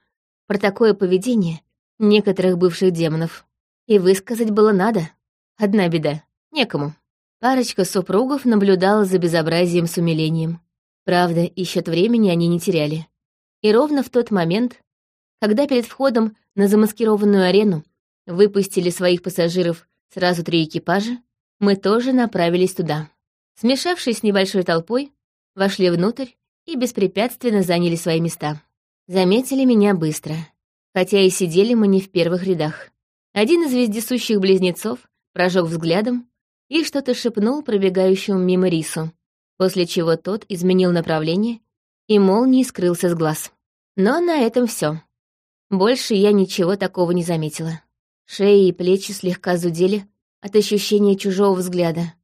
про такое поведение некоторых бывших демонов. И высказать было надо. Одна беда. Некому. Парочка супругов наблюдала за безобразием с умилением. Правда, и счет времени они не теряли. И ровно в тот момент, когда перед входом на замаскированную арену выпустили своих пассажиров сразу три экипажа, мы тоже направились туда. Смешавшись с небольшой толпой, вошли внутрь и беспрепятственно заняли свои места. Заметили меня быстро, хотя и сидели мы не в первых рядах. Один из вездесущих близнецов прожег взглядом и что-то шепнул пробегающему мимо рису, после чего тот изменил направление и молнией скрылся с глаз. Но на этом все. Больше я ничего такого не заметила. Шеи и плечи слегка зудели от ощущения чужого взгляда.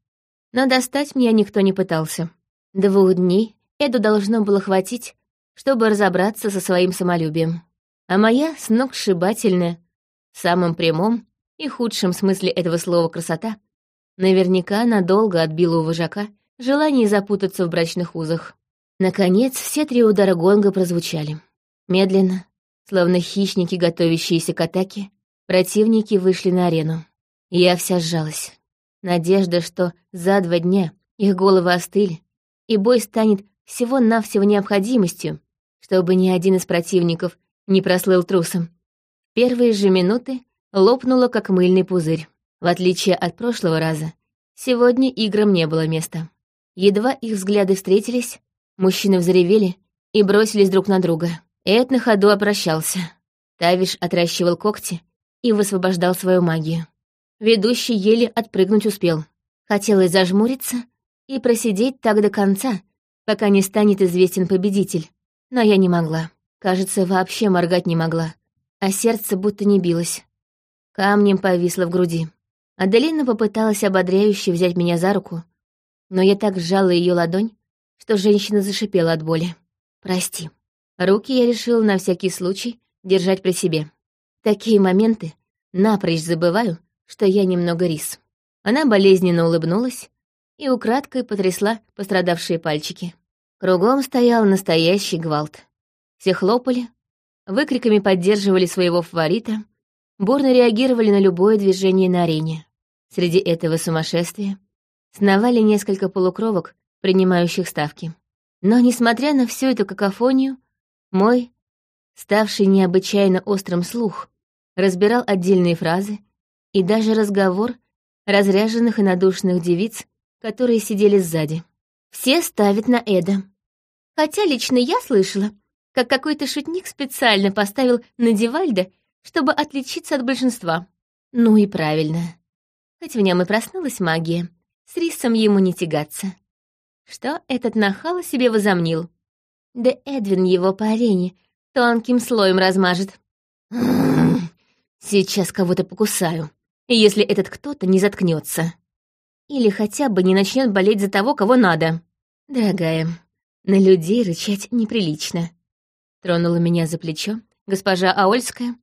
Но достать меня никто не пытался. Двух дней Эду должно было хватить, чтобы разобраться со своим самолюбием. А моя сногсшибательная, в самом прямом и худшем смысле этого слова красота, наверняка надолго отбила у вожака желание запутаться в брачных узах. Наконец, все три удара гонга прозвучали. Медленно, словно хищники, готовящиеся к атаке, противники вышли на арену. Я вся сжалась. Надежда, что за два дня их головы остыли, и бой станет всего-навсего необходимостью, чтобы ни один из противников не прослыл трусом. Первые же минуты лопнуло, как мыльный пузырь. В отличие от прошлого раза, сегодня играм не было места. Едва их взгляды встретились, мужчины взревели и бросились друг на друга. Эд на ходу обращался. Тавиш отращивал когти и высвобождал свою магию. Ведущий еле отпрыгнуть успел. Хотелось зажмуриться и просидеть так до конца, пока не станет известен победитель. Но я не могла. Кажется, вообще моргать не могла. А сердце будто не билось. Камнем повисло в груди. Аделина попыталась ободряюще взять меня за руку, но я так сжала ее ладонь, что женщина зашипела от боли. «Прости». Руки я решила на всякий случай держать при себе. Такие моменты напрочь забываю, что я немного рис. Она болезненно улыбнулась и украдкой потрясла пострадавшие пальчики. Кругом стоял настоящий гвалт. Все хлопали, выкриками поддерживали своего фаворита, бурно реагировали на любое движение на арене. Среди этого сумасшествия сновали несколько полукровок, принимающих ставки. Но, несмотря на всю эту какофонию, мой, ставший необычайно острым слух, разбирал отдельные фразы и даже разговор разряженных и надушенных девиц, которые сидели сзади. Все ставят на Эда. Хотя лично я слышала, как какой-то шутник специально поставил на Дивальда, чтобы отличиться от большинства. Ну и правильно. Хоть в нем и проснулась магия, с рисом ему не тягаться. Что этот нахал себе возомнил? Да Эдвин его по арене тонким слоем размажет. Сейчас кого-то покусаю, если этот кто-то не заткнется. Или хотя бы не начнет болеть за того, кого надо. Дорогая, на людей рычать неприлично. Тронула меня за плечо госпожа Аольская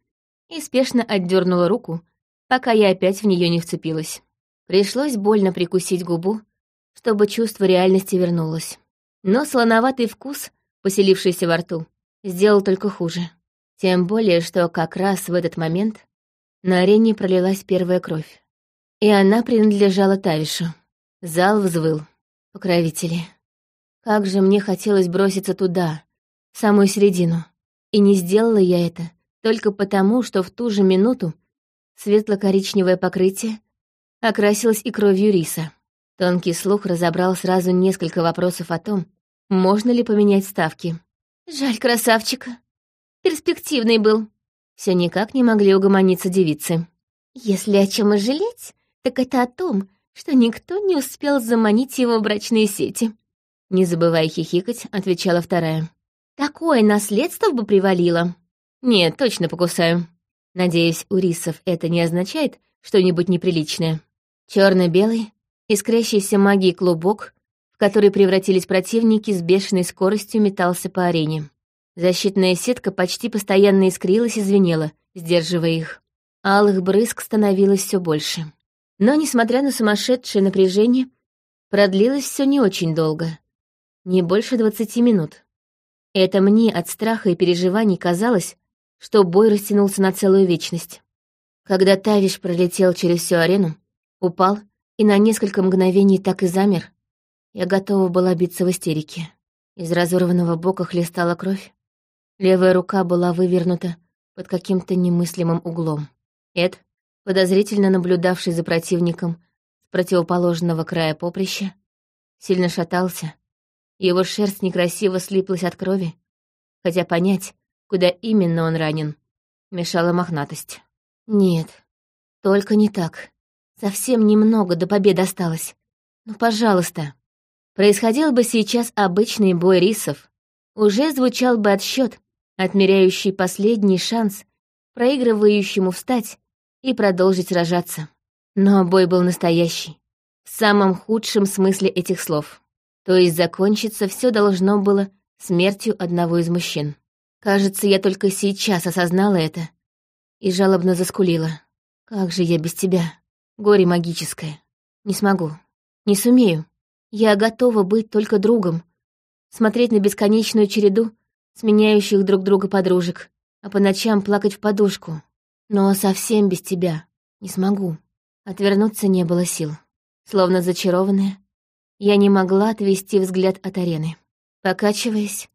и спешно отдернула руку, пока я опять в нее не вцепилась. Пришлось больно прикусить губу, чтобы чувство реальности вернулось. Но слоноватый вкус, поселившийся во рту, сделал только хуже. Тем более, что как раз в этот момент на арене пролилась первая кровь. И она принадлежала Тавишу. Зал взвыл. Покровители. Как же мне хотелось броситься туда, в самую середину. И не сделала я это только потому, что в ту же минуту светло-коричневое покрытие окрасилось и кровью риса. Тонкий слух разобрал сразу несколько вопросов о том, можно ли поменять ставки. «Жаль красавчика. Перспективный был». Все никак не могли угомониться девицы. «Если о чем и жалеть, так это о том, что никто не успел заманить его в брачные сети». Не забывая хихикать, отвечала вторая. «Такое наследство бы привалило». «Нет, точно покусаю. Надеюсь, у рисов это не означает что-нибудь неприличное». Черно белый искрящийся магией клубок, в который превратились противники, с бешеной скоростью метался по арене. Защитная сетка почти постоянно искрилась и звенела, сдерживая их. Алых брызг становилось все больше. Но, несмотря на сумасшедшее напряжение, продлилось все не очень долго. Не больше двадцати минут. Это мне от страха и переживаний казалось, что бой растянулся на целую вечность. Когда Тавиш пролетел через всю арену, упал и на несколько мгновений так и замер, я готова была биться в истерике. Из разорванного бока хлестала кровь. Левая рука была вывернута под каким-то немыслимым углом. Эд, подозрительно наблюдавший за противником с противоположного края поприща, сильно шатался. Его шерсть некрасиво слиплась от крови, хотя понять, куда именно он ранен, мешала мохнатость. Нет, только не так. Совсем немного до победы осталось. Ну, пожалуйста. Происходил бы сейчас обычный бой рисов. Уже звучал бы отсчет, отмеряющий последний шанс проигрывающему встать и продолжить сражаться. Но бой был настоящий. В самом худшем смысле этих слов. То есть закончиться все должно было смертью одного из мужчин. Кажется, я только сейчас осознала это и жалобно заскулила. «Как же я без тебя? Горе магическое. Не смогу. Не сумею. Я готова быть только другом, смотреть на бесконечную череду сменяющих друг друга подружек, а по ночам плакать в подушку. Но совсем без тебя не смогу. Отвернуться не было сил. Словно зачарованная, я не могла отвести взгляд от арены. Покачиваясь,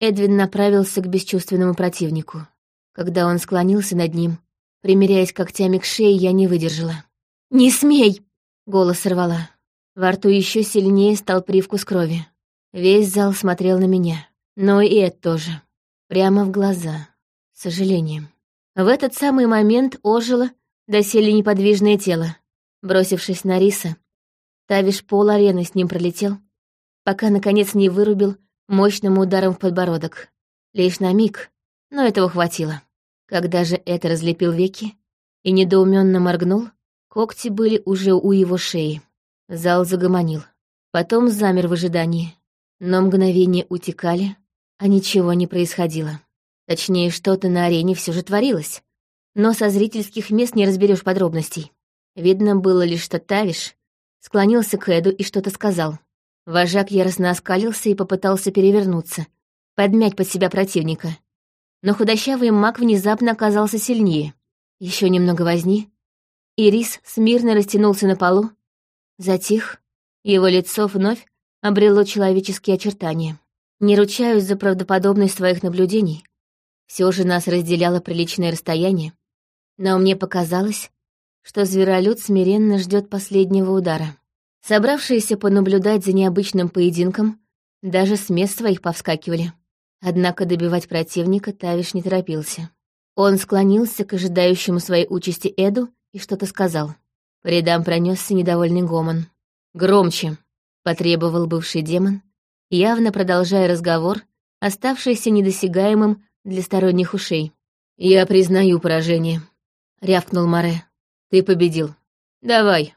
Эдвин направился к бесчувственному противнику. Когда он склонился над ним, примеряясь когтями к шее, я не выдержала. «Не смей!» — голос сорвала. Во рту еще сильнее стал привкус крови. Весь зал смотрел на меня. Но и это тоже. Прямо в глаза. С сожалением. В этот самый момент ожило доселе неподвижное тело. Бросившись на риса, Тавиш пол арены с ним пролетел, пока, наконец, не вырубил мощным ударом в подбородок. Лишь на миг, но этого хватило. Когда же это разлепил веки и недоуменно моргнул, когти были уже у его шеи. Зал загомонил. Потом замер в ожидании. Но мгновения утекали, а ничего не происходило. Точнее, что-то на арене все же творилось. Но со зрительских мест не разберешь подробностей. Видно было лишь, что Тавиш склонился к Эду и что-то сказал. Вожак яростно оскалился и попытался перевернуться, подмять под себя противника. Но худощавый маг внезапно оказался сильнее. Еще немного возни, и Рис смирно растянулся на полу, Затих, его лицо вновь обрело человеческие очертания. Не ручаюсь за правдоподобность своих наблюдений. Все же нас разделяло приличное расстояние. Но мне показалось, что зверолюд смиренно ждет последнего удара. Собравшиеся понаблюдать за необычным поединком, даже с мест своих повскакивали. Однако добивать противника Тавиш не торопился. Он склонился к ожидающему своей участи Эду и что-то сказал. По рядам пронесся недовольный гомон. «Громче!» — потребовал бывший демон, явно продолжая разговор, оставшийся недосягаемым для сторонних ушей. «Я признаю поражение», — рявкнул Море. «Ты победил. Давай,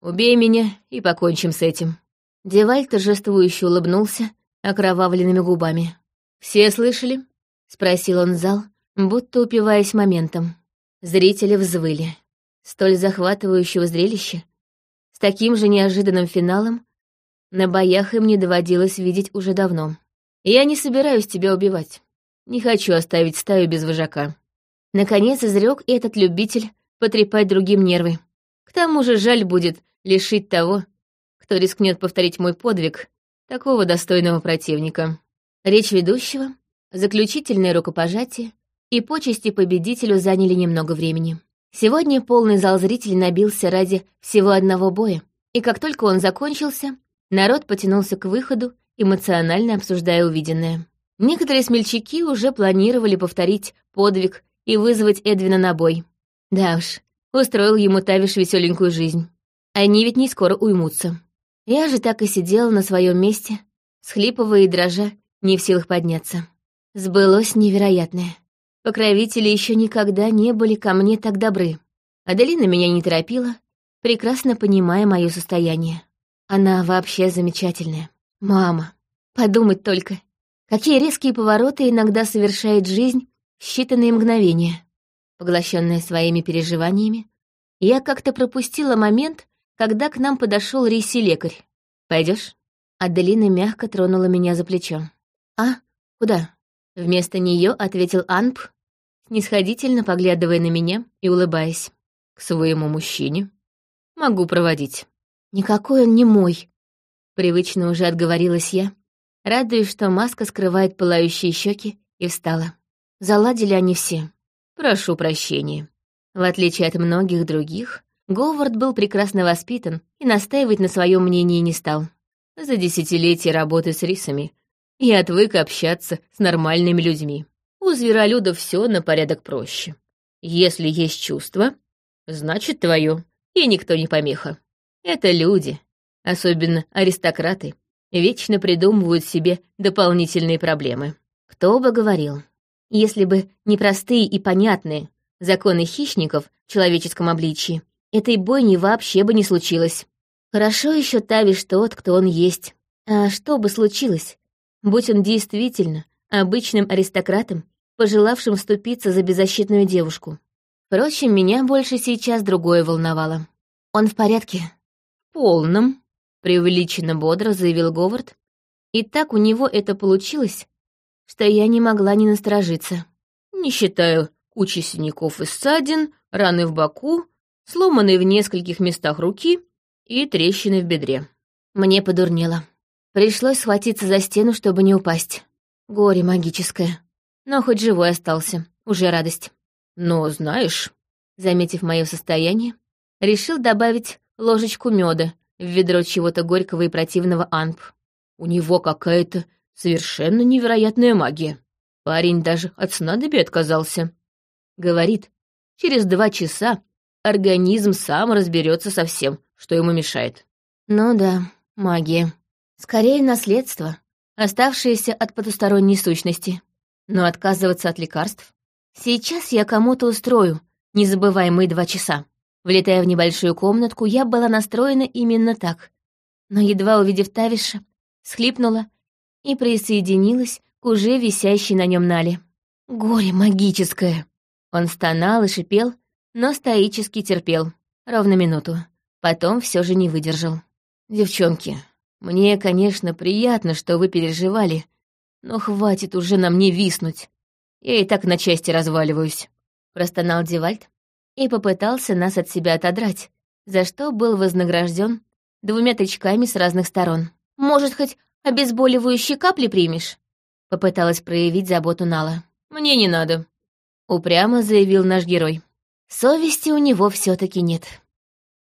убей меня и покончим с этим». Деваль торжествующе улыбнулся окровавленными губами. «Все слышали?» — спросил он зал, будто упиваясь моментом. Зрители взвыли столь захватывающего зрелища, с таким же неожиданным финалом, на боях им не доводилось видеть уже давно. Я не собираюсь тебя убивать. Не хочу оставить стаю без вожака. Наконец изрек этот любитель потрепать другим нервы. К тому же жаль будет лишить того, кто рискнет повторить мой подвиг, такого достойного противника. Речь ведущего, заключительное рукопожатие и почести победителю заняли немного времени. Сегодня полный зал зрителей набился ради всего одного боя, и как только он закончился, народ потянулся к выходу, эмоционально обсуждая увиденное. Некоторые смельчаки уже планировали повторить подвиг и вызвать Эдвина на бой. Да уж, устроил ему Тавиш веселенькую жизнь. Они ведь не скоро уймутся. Я же так и сидела на своем месте, схлипывая и дрожа, не в силах подняться. Сбылось невероятное. Покровители еще никогда не были ко мне так добры. Аделина меня не торопила, прекрасно понимая мое состояние. Она вообще замечательная. Мама, подумать только, какие резкие повороты иногда совершает жизнь в считанные мгновения. Поглощенная своими переживаниями, я как-то пропустила момент, когда к нам подошел Риси-лекарь. Пойдешь? Аделина мягко тронула меня за плечо. «А? Куда?» Вместо нее ответил Анп, снисходительно поглядывая на меня и улыбаясь. «К своему мужчине. Могу проводить». «Никакой он не мой», — привычно уже отговорилась я, радуясь, что маска скрывает пылающие щеки, и встала. Заладили они все. Прошу прощения. В отличие от многих других, Говард был прекрасно воспитан и настаивать на своем мнении не стал. За десятилетия работы с рисами я отвык общаться с нормальными людьми. У зверолюдов все на порядок проще. Если есть чувство, значит твое, и никто не помеха. Это люди, особенно аристократы, вечно придумывают себе дополнительные проблемы. Кто бы говорил, если бы не простые и понятные законы хищников в человеческом обличии, этой бойни вообще бы не случилось. Хорошо еще Тавиш тот, кто он есть. А что бы случилось, будь он действительно обычным аристократом, пожелавшим вступиться за беззащитную девушку? Впрочем, меня больше сейчас другое волновало. Он в порядке? Полном, преувеличенно бодро заявил Говард. И так у него это получилось, что я не могла не насторожиться. Не считаю кучи синяков и ссадин, раны в боку, сломанные в нескольких местах руки и трещины в бедре. Мне подурнело. Пришлось схватиться за стену, чтобы не упасть. Горе магическое. Но хоть живой остался, уже радость. Но знаешь, заметив мое состояние, решил добавить ложечку меда в ведро чего-то горького и противного анп. У него какая-то совершенно невероятная магия. Парень даже от снадобья отказался. Говорит, через два часа организм сам разберется со всем, что ему мешает. Ну да, магия. Скорее наследство, оставшееся от потусторонней сущности. Но отказываться от лекарств? Сейчас я кому-то устрою незабываемые два часа. Влетая в небольшую комнатку, я была настроена именно так. Но едва увидев Тавиша, схлипнула и присоединилась к уже висящей на нем Нале. Горе магическое! Он стонал и шипел, но стоически терпел. Ровно минуту. Потом все же не выдержал. «Девчонки, мне, конечно, приятно, что вы переживали, но хватит уже на мне виснуть. Я и так на части разваливаюсь», — простонал Девальд и попытался нас от себя отодрать, за что был вознагражден двумя тычками с разных сторон. «Может, хоть обезболивающие капли примешь?» — попыталась проявить заботу Нала. «Мне не надо», — упрямо заявил наш герой. Совести у него все таки нет.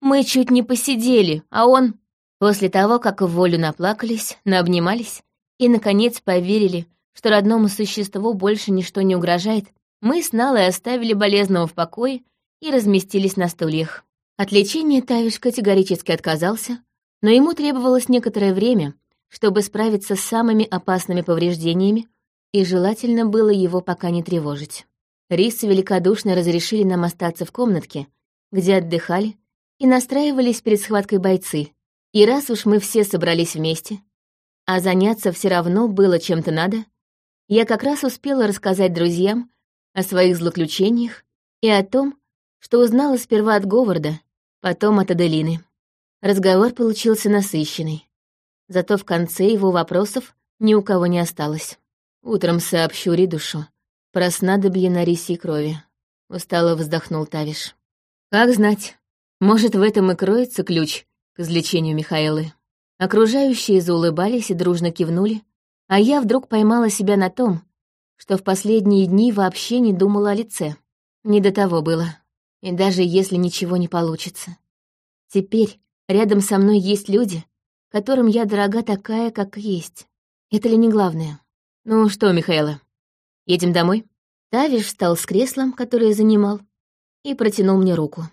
Мы чуть не посидели, а он... После того, как в волю наплакались, наобнимались и, наконец, поверили, что родному существу больше ничто не угрожает, мы с Налой оставили болезного в покое и разместились на стульях. От лечения Тавиш категорически отказался, но ему требовалось некоторое время, чтобы справиться с самыми опасными повреждениями, и желательно было его пока не тревожить. Рисы великодушно разрешили нам остаться в комнатке, где отдыхали и настраивались перед схваткой бойцы. И раз уж мы все собрались вместе, а заняться все равно было чем-то надо, я как раз успела рассказать друзьям о своих злоключениях и о том, что узнала сперва от Говарда, потом от Аделины. Разговор получился насыщенный. Зато в конце его вопросов ни у кого не осталось. Утром сообщу Ридушу, про снадобье на рисе крови. Устало вздохнул Тавиш. Как знать, может, в этом и кроется ключ к излечению Михаэлы. Окружающие заулыбались и дружно кивнули, а я вдруг поймала себя на том, что в последние дни вообще не думала о лице. Не до того было. И даже если ничего не получится. Теперь рядом со мной есть люди, которым я дорога такая, как есть. Это ли не главное? Ну что, Михаэла, Едем домой?» Тавиш встал с креслом, которое занимал, и протянул мне руку.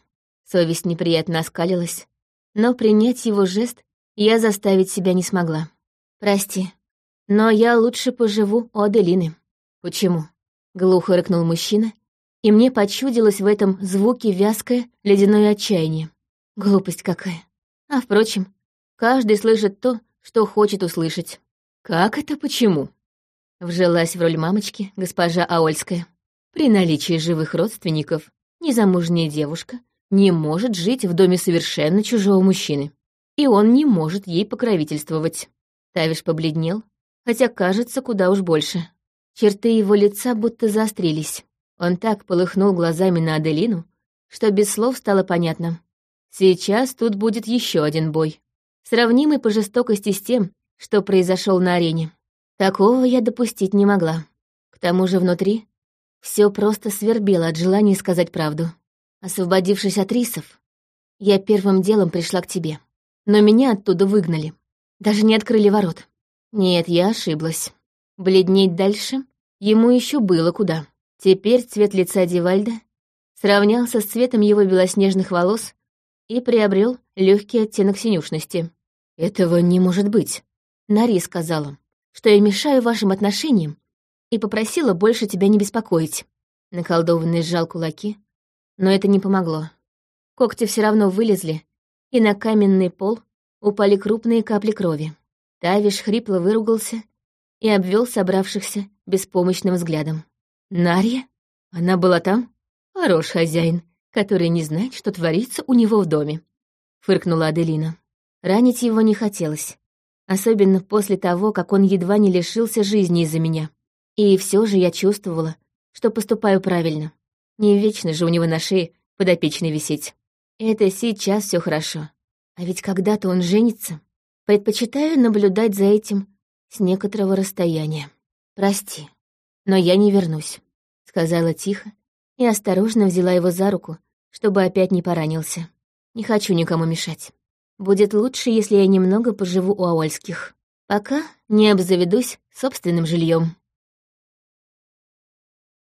Совесть неприятно оскалилась, но принять его жест я заставить себя не смогла. «Прости, но я лучше поживу у Аделины». «Почему?» — глухо рыкнул мужчина, и мне почудилось в этом звуке вязкое ледяное отчаяние. Глупость какая. А впрочем, каждый слышит то, что хочет услышать. «Как это почему?» Вжилась в роль мамочки госпожа Аольская. При наличии живых родственников незамужняя девушка не может жить в доме совершенно чужого мужчины. И он не может ей покровительствовать. Тавиш побледнел, хотя кажется куда уж больше. Черты его лица будто заострились. Он так полыхнул глазами на Аделину, что без слов стало понятно. Сейчас тут будет еще один бой, сравнимый по жестокости с тем, что произошел на арене. Такого я допустить не могла. К тому же внутри все просто свербело от желания сказать правду. Освободившись от рисов, я первым делом пришла к тебе. Но меня оттуда выгнали. Даже не открыли ворот. Нет, я ошиблась. Бледнеть дальше ему еще было куда. Теперь цвет лица Дивальда сравнялся с цветом его белоснежных волос и приобрел легкий оттенок синюшности. «Этого не может быть», — Нари сказала, «что я мешаю вашим отношениям и попросила больше тебя не беспокоить». Наколдованный сжал кулаки, но это не помогло. Когти все равно вылезли, и на каменный пол упали крупные капли крови. Тавиш хрипло выругался и обвел собравшихся беспомощным взглядом. «Нарья? Она была там? Хорош хозяин, который не знает, что творится у него в доме», — фыркнула Аделина. Ранить его не хотелось, особенно после того, как он едва не лишился жизни из-за меня. И все же я чувствовала, что поступаю правильно. Не вечно же у него на шее подопечный висеть. Это сейчас все хорошо. А ведь когда-то он женится. Предпочитаю наблюдать за этим с некоторого расстояния. Прости, но я не вернусь, сказала тихо и осторожно взяла его за руку, чтобы опять не поранился. Не хочу никому мешать. Будет лучше, если я немного поживу у Аольских. Пока не обзаведусь собственным жильем.